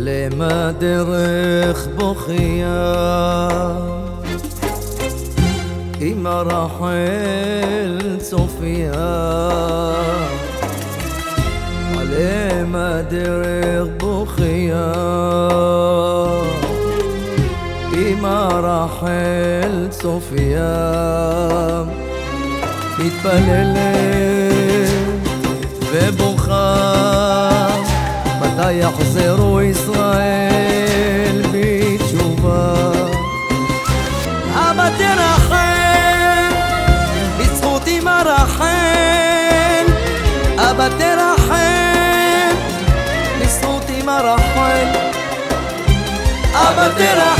علي ما درخ بخيا في مراحل صوفيا علي ما درخ بخيا في مراحل صوفيا بتبلل ובוכה متى يحزروا בואו ישראל בתשובה. אבא תרחם, בזכות אמא רחל. אבא תרחם, בזכות אמא רחל. אבא תרחם